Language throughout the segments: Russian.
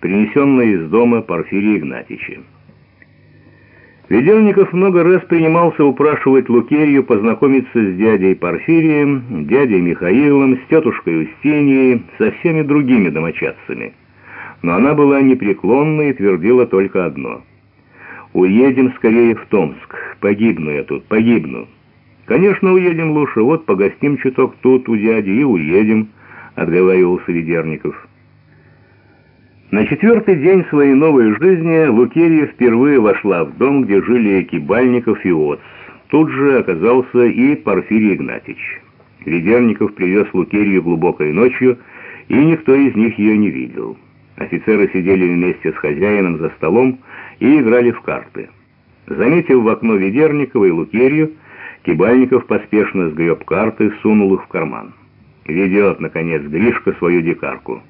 принесенной из дома Порфирия Игнатьича. Ведерников много раз принимался упрашивать Лукерью познакомиться с дядей Порфирием, дядей Михаилом, с тетушкой Устиньей, со всеми другими домочадцами. Но она была непреклонна и твердила только одно. «Уедем скорее в Томск. Погибну я тут, погибну». «Конечно, уедем лучше. Вот погостим чуток тут у дяди и уедем», — отговаривался Ведерников. На четвертый день своей новой жизни Лукерия впервые вошла в дом, где жили Кибальников и Оц. Тут же оказался и Порфирий Игнатьич. Ведерников привез Лукерию глубокой ночью, и никто из них ее не видел. Офицеры сидели вместе с хозяином за столом и играли в карты. Заметив в окно Ведерникова и Лукерию, Кибальников поспешно сгреб карты, сунул их в карман. Ведет, наконец, Гришка свою дикарку.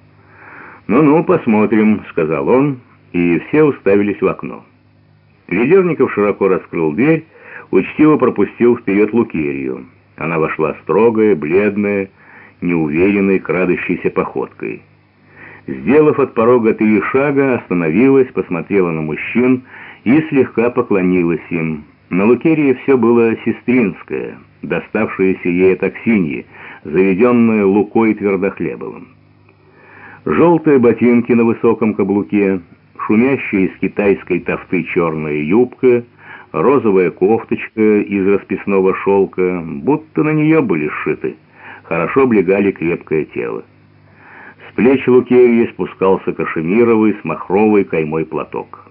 «Ну-ну, посмотрим», — сказал он, и все уставились в окно. Ведерников широко раскрыл дверь, учтиво пропустил вперед Лукерью. Она вошла строгая, бледная, неуверенной, крадущейся походкой. Сделав от порога три шага, остановилась, посмотрела на мужчин и слегка поклонилась им. На Лукерии все было сестринское, доставшееся ей от Аксиньи, заведенное Лукой Твердохлебовым желтые ботинки на высоком каблуке, шумящая из китайской тофты черная юбка, розовая кофточка из расписного шелка, будто на нее были сшиты, хорошо облегали крепкое тело. С плеч Лукерьи спускался кашемировый с махровой каймой платок.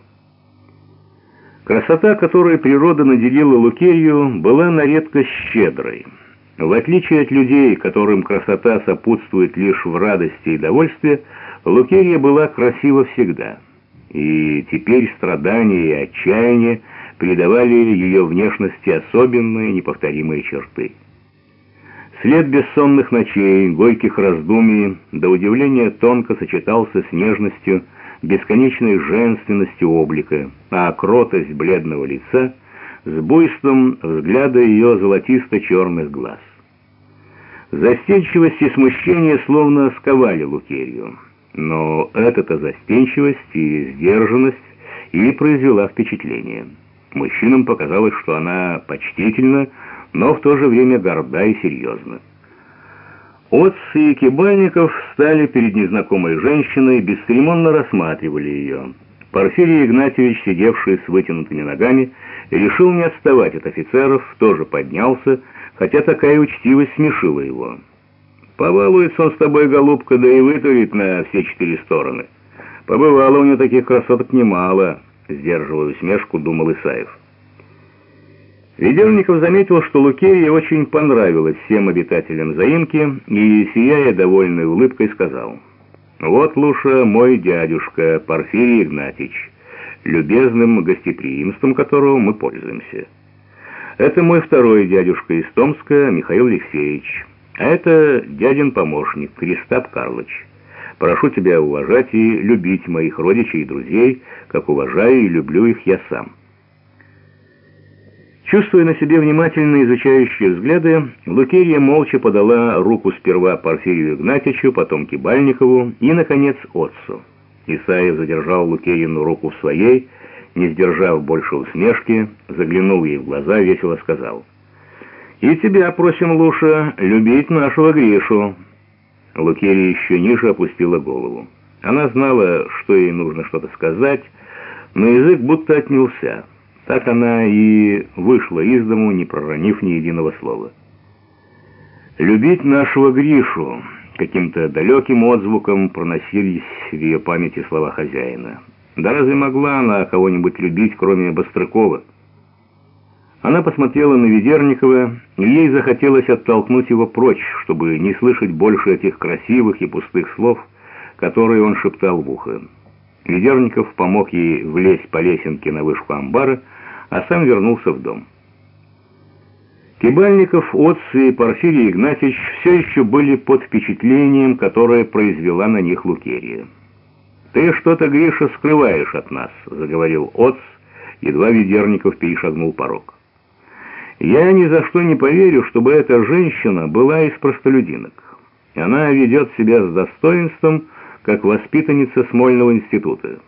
Красота, которой природа наделила Лукерью, была на редкость щедрой. В отличие от людей, которым красота сопутствует лишь в радости и довольстве, Лукерия была красива всегда. И теперь страдания и отчаяние придавали ее внешности особенные неповторимые черты. След бессонных ночей, горьких раздумий, до удивления тонко сочетался с нежностью, бесконечной женственностью облика, а кротость бледного лица — с буйством взгляда ее золотисто-черных глаз. Застенчивость и смущение словно сковали Лукерью, но эта-то застенчивость и сдержанность и произвела впечатление. Мужчинам показалось, что она почтительна, но в то же время горда и серьезна. Отцы и Кибальников стали перед незнакомой женщиной, бесцеремонно рассматривали ее. Порфирий Игнатьевич, сидевший с вытянутыми ногами, решил не отставать от офицеров, тоже поднялся, хотя такая учтивость смешила его. «Побалуется он с тобой, голубка, да и вытурит на все четыре стороны. Побывало у него таких красоток немало», — сдерживая усмешку, думал Исаев. Ведерников заметил, что Лукерия очень понравилась всем обитателям заимки и, сияя довольной улыбкой, сказал, «Вот, Луша, мой дядюшка Порфирий Игнатьич» любезным гостеприимством которого мы пользуемся. Это мой второй дядюшка из Томска, Михаил Алексеевич. А это дядин помощник, Кристап Карлович. Прошу тебя уважать и любить моих родичей и друзей, как уважаю и люблю их я сам. Чувствуя на себе внимательно изучающие взгляды, Лукерья молча подала руку сперва Порфирию Игнатьичу, потом Кибальникову и, наконец, отцу. Исаев задержал Лукеину руку в своей, не сдержав больше усмешки, заглянул ей в глаза, весело сказал. «И тебя просим, Луша, любить нашего Гришу». Лукерия еще ниже опустила голову. Она знала, что ей нужно что-то сказать, но язык будто отнялся. Так она и вышла из дому, не проронив ни единого слова. «Любить нашего Гришу», Каким-то далеким отзвуком проносились в ее памяти слова хозяина. Да разве могла она кого-нибудь любить, кроме Бострыкова? Она посмотрела на Ведерникова, и ей захотелось оттолкнуть его прочь, чтобы не слышать больше этих красивых и пустых слов, которые он шептал в ухо. Ведерников помог ей влезть по лесенке на вышку амбара, а сам вернулся в дом. Кибальников, Отцы и Порфирий Игнатьевич все еще были под впечатлением, которое произвела на них Лукерия. «Ты что-то, Гриша, скрываешь от нас», — заговорил Отц, едва Ведерников перешагнул порог. «Я ни за что не поверю, чтобы эта женщина была из простолюдинок. Она ведет себя с достоинством, как воспитанница Смольного института.